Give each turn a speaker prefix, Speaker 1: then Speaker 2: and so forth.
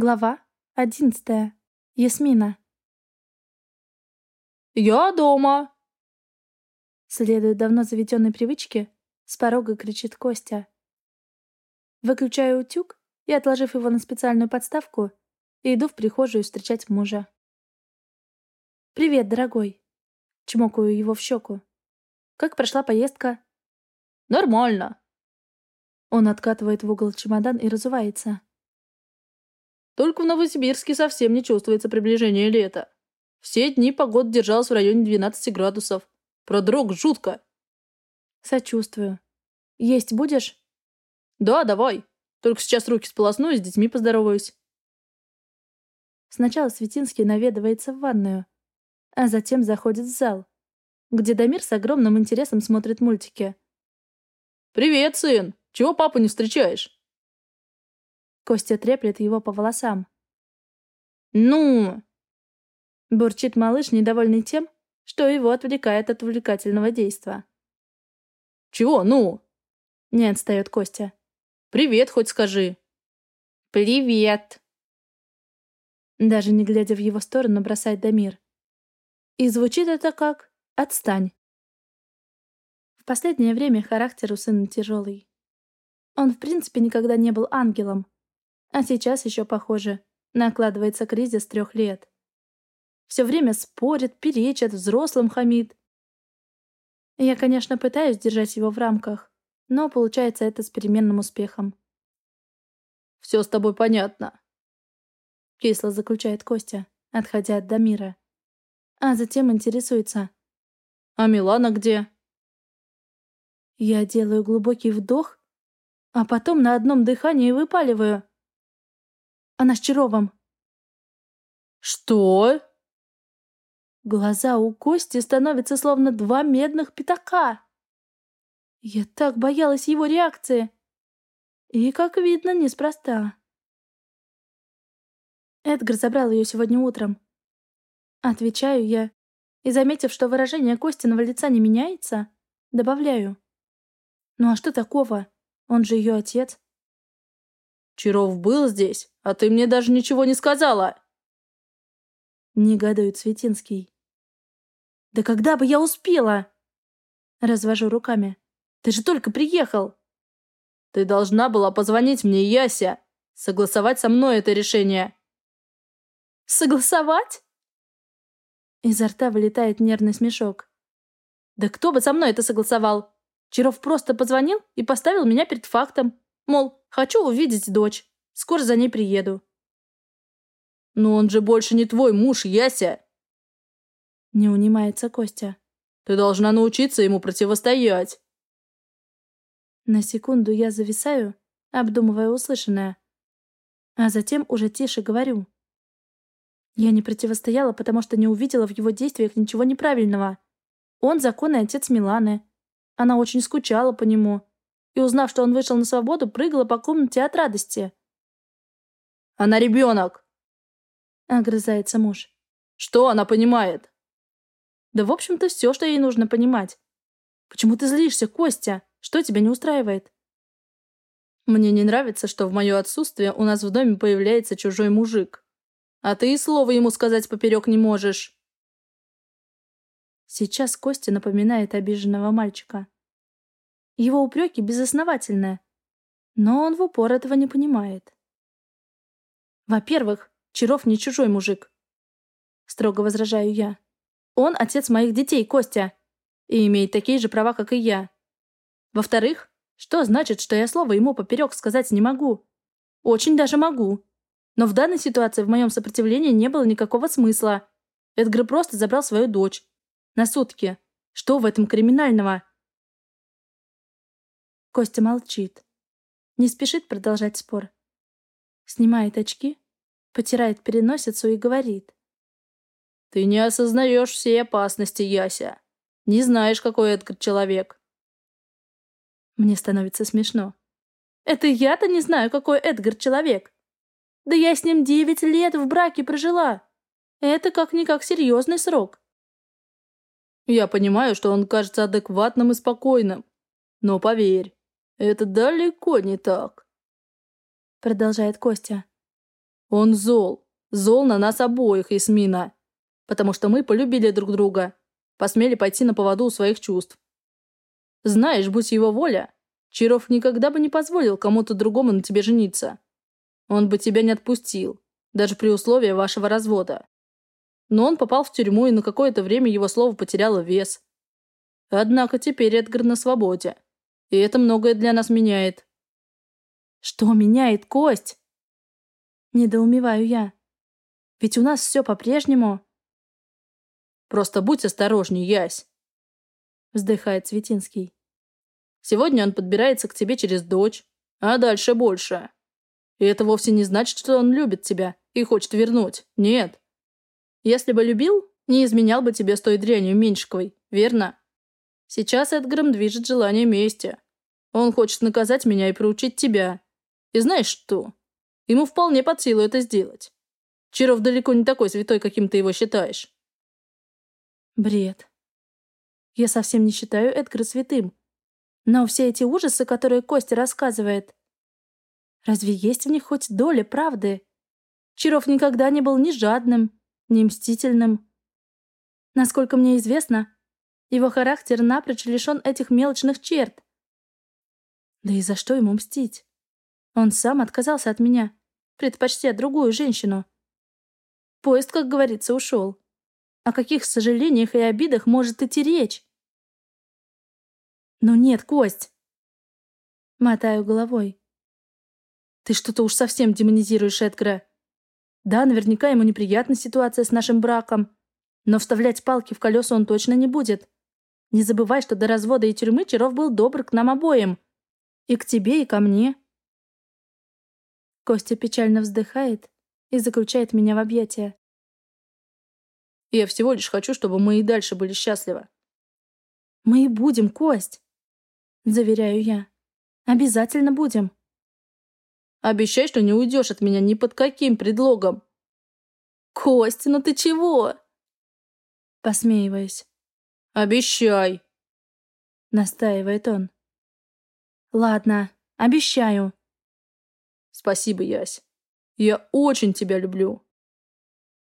Speaker 1: Глава одиннадцатая. Ясмина.
Speaker 2: «Я дома!»
Speaker 1: Следует давно заведенной привычке, с порога кричит Костя. Выключаю утюг и, отложив его на специальную подставку, иду в прихожую встречать мужа. «Привет, дорогой!» Чмокаю его в щеку. «Как прошла поездка?»
Speaker 2: «Нормально!»
Speaker 1: Он откатывает в угол чемодан и разувается.
Speaker 2: Только в Новосибирске совсем не чувствуется приближение лета. Все дни погода держалась в районе 12 градусов. Продрог жутко.
Speaker 1: Сочувствую. Есть будешь?
Speaker 2: Да, давай. Только сейчас руки сполосну и с детьми поздороваюсь.
Speaker 1: Сначала Светинский наведывается в ванную, а затем заходит в зал, где Дамир с огромным интересом смотрит мультики.
Speaker 2: «Привет, сын! Чего папу не встречаешь?»
Speaker 1: Костя треплет его по волосам.
Speaker 2: «Ну!»
Speaker 1: Бурчит малыш, недовольный тем, что его отвлекает от увлекательного действа.
Speaker 2: «Чего «ну»?»
Speaker 1: Не отстает Костя.
Speaker 2: «Привет хоть скажи».
Speaker 1: «Привет!» Даже не глядя в его сторону, бросает Дамир. И звучит это как «отстань». В последнее время характер у сына тяжелый. Он, в принципе, никогда не был ангелом, а сейчас еще, похоже, накладывается кризис трех лет. Все время спорит, перечит, взрослым хамит. Я, конечно, пытаюсь держать его в рамках, но получается это с переменным успехом.
Speaker 2: «Все с тобой понятно», —
Speaker 1: кисло заключает Костя, отходя от Дамира. А затем интересуется.
Speaker 2: «А Милана где?»
Speaker 1: Я делаю глубокий вдох, а потом на одном дыхании выпаливаю. Она с Чаровым.
Speaker 2: Что?
Speaker 1: Глаза у Кости становятся словно два медных пятака. Я так боялась его реакции. И, как видно, неспроста. Эдгар забрал ее сегодня утром. Отвечаю я, и, заметив, что выражение Костиного лица не меняется, добавляю. Ну а что такого? Он же ее отец.
Speaker 2: Чаров был здесь, а ты мне даже ничего не сказала!»
Speaker 1: Негодует Светинский. «Да когда бы я успела?» Развожу руками. «Ты же только приехал!»
Speaker 2: «Ты должна была позвонить мне, Яся! Согласовать со мной это решение!»
Speaker 1: «Согласовать?» Изо рта вылетает нервный смешок. «Да кто бы со мной это согласовал? Чаров просто позвонил и поставил меня перед фактом. Мол, хочу увидеть дочь. Скоро за ней приеду.
Speaker 2: Но он же больше не твой муж, Яся.
Speaker 1: Не унимается Костя.
Speaker 2: Ты должна научиться ему противостоять.
Speaker 1: На секунду я зависаю, обдумывая услышанное. А затем уже тише говорю. Я не противостояла, потому что не увидела в его действиях ничего неправильного. Он законный отец Миланы. Она очень скучала по нему и, узнав, что он вышел на свободу, прыгала по комнате от радости.
Speaker 2: «Она ребенок!»
Speaker 1: — огрызается муж.
Speaker 2: «Что она понимает?»
Speaker 1: «Да, в общем-то, все, что ей нужно понимать. Почему ты злишься, Костя? Что тебя не устраивает?»
Speaker 2: «Мне не нравится, что в мое отсутствие у нас в доме появляется чужой мужик. А ты и слова ему сказать поперек не можешь».
Speaker 1: Сейчас Костя напоминает обиженного мальчика. Его упреки безосновательны. Но он в упор этого не понимает. Во-первых, Чаров не чужой мужик. Строго возражаю я. Он отец моих детей, Костя. И имеет такие же права, как и я. Во-вторых, что значит, что я слово ему поперек сказать не могу? Очень даже могу. Но в данной ситуации в моем сопротивлении не было никакого смысла. Эдгар просто забрал свою дочь. На сутки. Что в этом криминального? Костя молчит. Не спешит продолжать спор. Снимает очки, потирает переносицу и говорит.
Speaker 2: «Ты не осознаешь всей опасности, Яся. Не знаешь, какой Эдгар человек».
Speaker 1: Мне становится смешно. Это я-то не знаю, какой Эдгар человек. Да я с ним девять лет в браке прожила. Это как-никак серьезный срок.
Speaker 2: Я понимаю, что он кажется адекватным и спокойным. Но поверь, это далеко не так.
Speaker 1: Продолжает Костя.
Speaker 2: Он зол. Зол на нас обоих, Ясмина. Потому что мы полюбили друг друга. Посмели пойти на поводу у своих чувств. Знаешь, будь его воля, Чиров никогда бы не позволил кому-то другому на тебе жениться. Он бы тебя не отпустил, даже при условии вашего развода. Но он попал в тюрьму, и на какое-то время его слово потеряло вес. Однако теперь Эдгар на свободе. И это многое для нас меняет.
Speaker 1: Что меняет кость? Недоумеваю я. Ведь у нас все по-прежнему.
Speaker 2: Просто будь осторожней, Ясь.
Speaker 1: Вздыхает Светинский.
Speaker 2: Сегодня он подбирается к тебе через дочь, а дальше больше. И это вовсе не значит, что он любит тебя и хочет вернуть. Нет. Если бы любил, не изменял бы тебе с той дрянью Меньшиковой, верно? Сейчас Эдгаром движет желание мести. Он хочет наказать меня и проучить тебя. И знаешь что? Ему вполне под силу это сделать. Чиров далеко не такой святой, каким ты его считаешь.
Speaker 1: Бред. Я совсем не считаю Эдгара святым. Но все эти ужасы, которые Костя рассказывает, разве есть в них хоть доля правды? Чиров никогда не был ни жадным, ни мстительным. Насколько мне известно, его характер напрочь лишен этих мелочных черт. Да и за что ему мстить? Он сам отказался от меня, предпочтя другую женщину. Поезд, как говорится, ушел. О каких сожалениях и обидах может идти речь? «Ну нет, Кость!» Мотаю головой. «Ты что-то уж совсем демонизируешь Эдгара. Да, наверняка ему неприятна ситуация с нашим браком, но вставлять палки в колеса он точно не будет. Не забывай, что до развода и тюрьмы Чаров был добр к нам обоим. И к тебе, и ко мне». Костя печально вздыхает и заключает меня в объятия.
Speaker 2: «Я всего лишь хочу, чтобы мы и дальше были счастливы».
Speaker 1: «Мы и будем, Кость!» Заверяю я. Обязательно будем.
Speaker 2: Обещай, что не уйдешь от меня ни под каким предлогом. Костя, ну ты чего?
Speaker 1: Посмеиваясь.
Speaker 2: Обещай.
Speaker 1: Настаивает он. Ладно, обещаю.
Speaker 2: Спасибо, Ясь. Я очень тебя люблю.